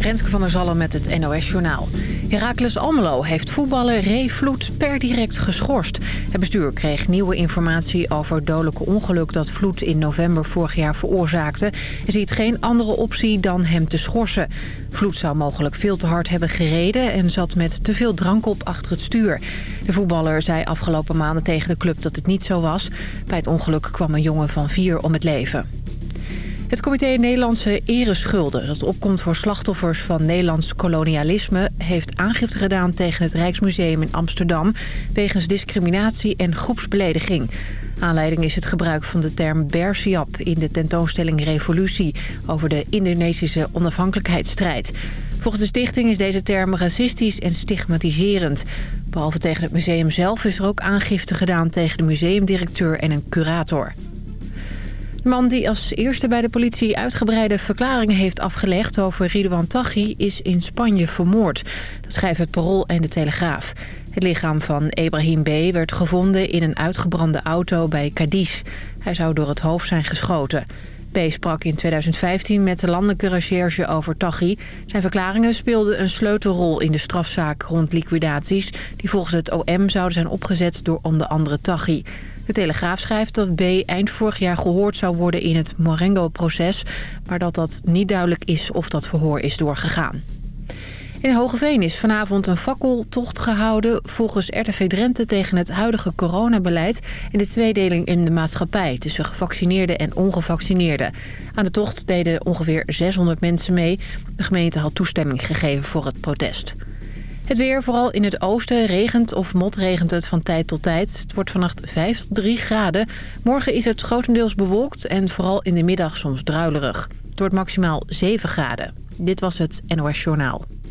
Renske van der Zallen met het NOS-journaal. Heracles Almelo heeft voetballer Ray Vloed per direct geschorst. Het bestuur kreeg nieuwe informatie over het dodelijke ongeluk... dat Vloed in november vorig jaar veroorzaakte... en ziet geen andere optie dan hem te schorsen. Vloed zou mogelijk veel te hard hebben gereden... en zat met te veel drank op achter het stuur. De voetballer zei afgelopen maanden tegen de club dat het niet zo was. Bij het ongeluk kwam een jongen van vier om het leven. Het comité Nederlandse Ereschulden, dat opkomt voor slachtoffers van Nederlands kolonialisme, heeft aangifte gedaan tegen het Rijksmuseum in Amsterdam wegens discriminatie en groepsbelediging. Aanleiding is het gebruik van de term Bersiap in de tentoonstelling Revolutie over de Indonesische onafhankelijkheidsstrijd. Volgens de stichting is deze term racistisch en stigmatiserend. Behalve tegen het museum zelf is er ook aangifte gedaan tegen de museumdirecteur en een curator. De man die als eerste bij de politie uitgebreide verklaringen heeft afgelegd over Ridouan Taghi is in Spanje vermoord. Dat schrijven het Parool en de Telegraaf. Het lichaam van Ibrahim B. werd gevonden in een uitgebrande auto bij Cadiz. Hij zou door het hoofd zijn geschoten. B. sprak in 2015 met de landelijke recherche over Taghi. Zijn verklaringen speelden een sleutelrol in de strafzaak rond liquidaties... die volgens het OM zouden zijn opgezet door onder andere Taghi. De Telegraaf schrijft dat B. eind vorig jaar gehoord zou worden in het Marengo-proces... maar dat dat niet duidelijk is of dat verhoor is doorgegaan. In Hogeveen is vanavond een fakkeltocht gehouden volgens RTV Drenthe tegen het huidige coronabeleid en de tweedeling in de maatschappij tussen gevaccineerden en ongevaccineerden. Aan de tocht deden ongeveer 600 mensen mee. De gemeente had toestemming gegeven voor het protest. Het weer, vooral in het oosten, regent of motregent het van tijd tot tijd. Het wordt vannacht 5 tot 3 graden. Morgen is het grotendeels bewolkt en vooral in de middag soms druilerig. Het wordt maximaal 7 graden. Dit was het NOS Journaal.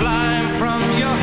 flying from your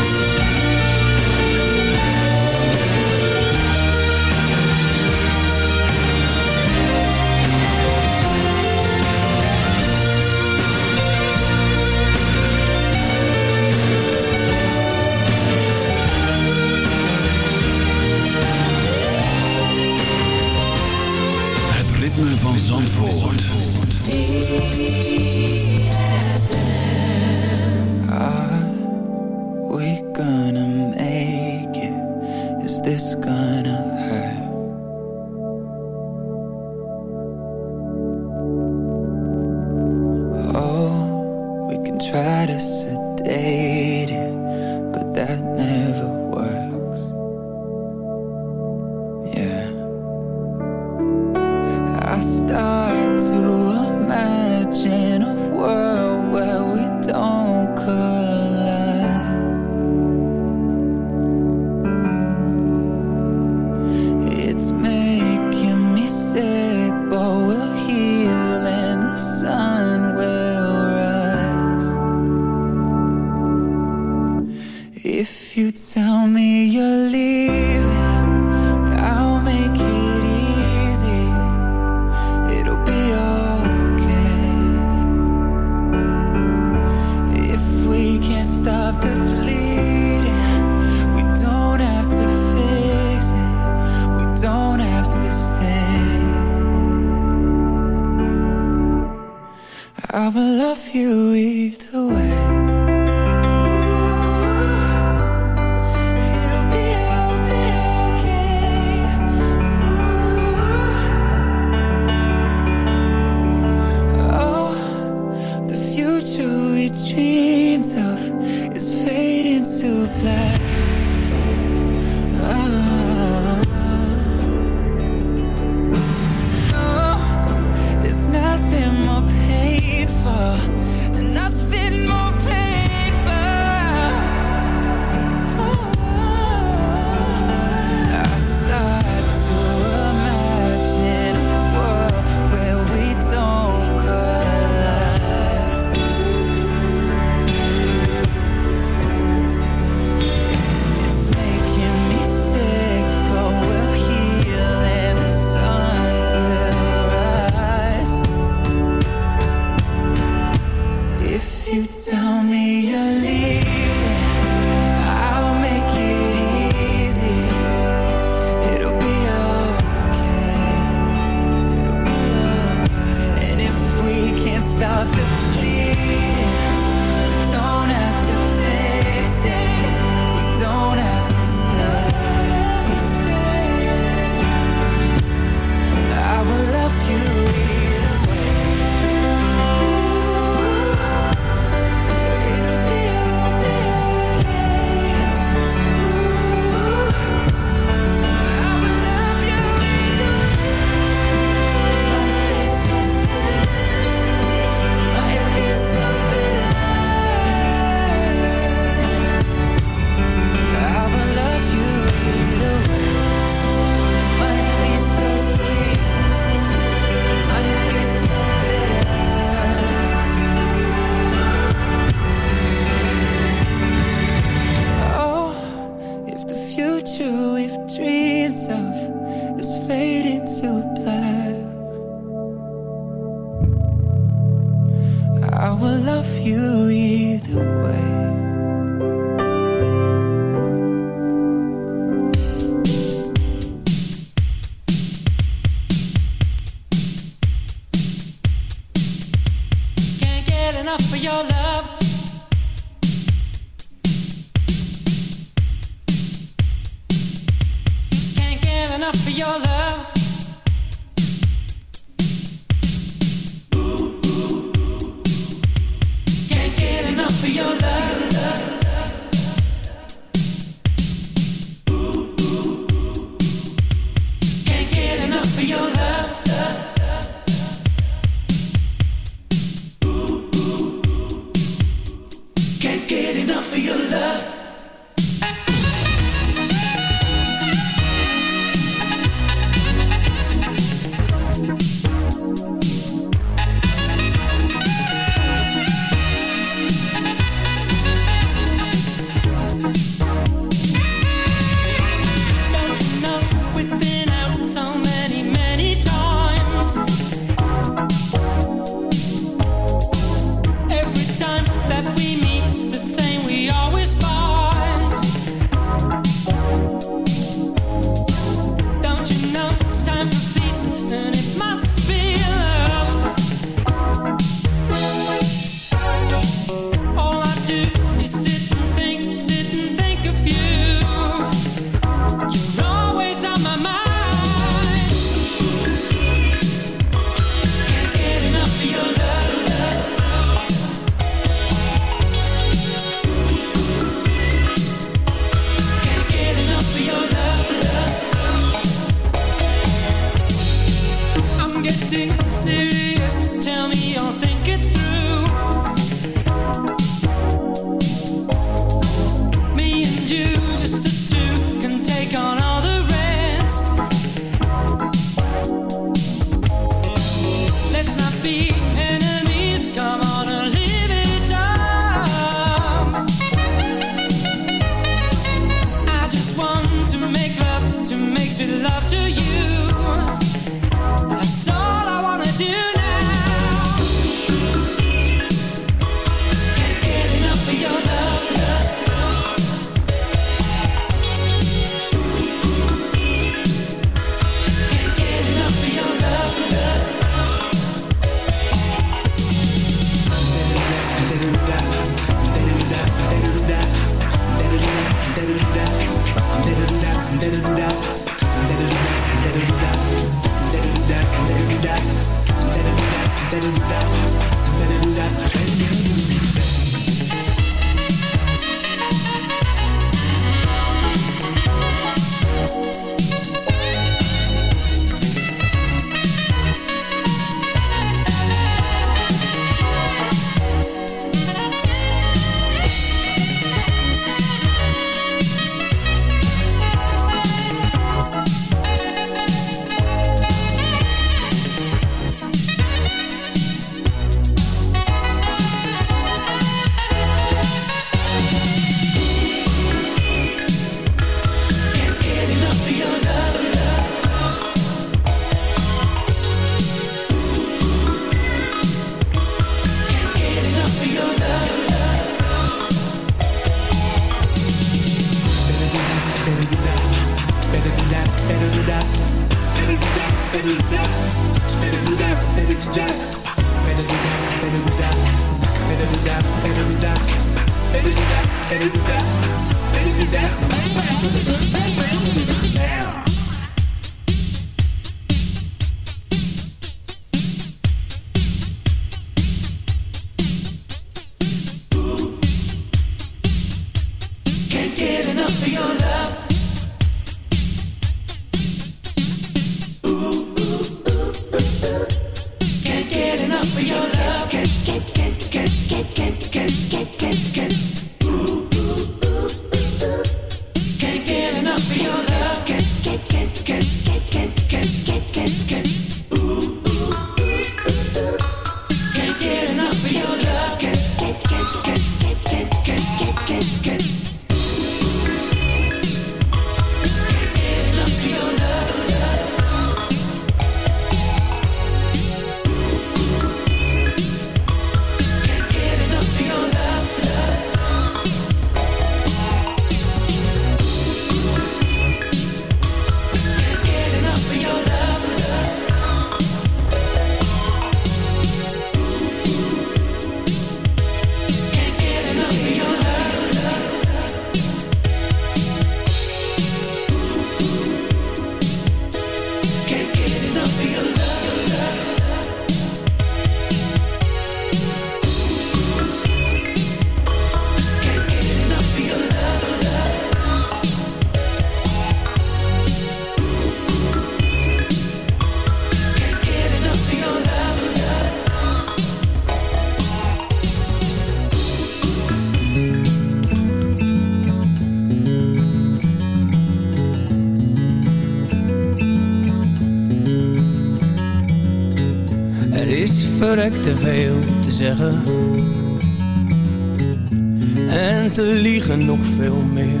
En te liegen nog veel meer.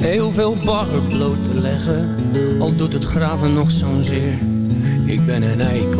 Heel veel bagger bloot te leggen, al doet het graven nog zo'n zeer. Ik ben een eikel,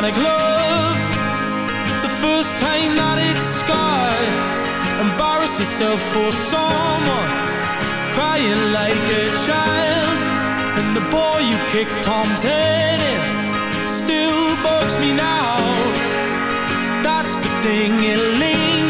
platonic love The first time that it's sky Embarrass yourself for someone Crying like a child And the boy you kicked Tom's head in Still bugs me now That's the thing it leaves.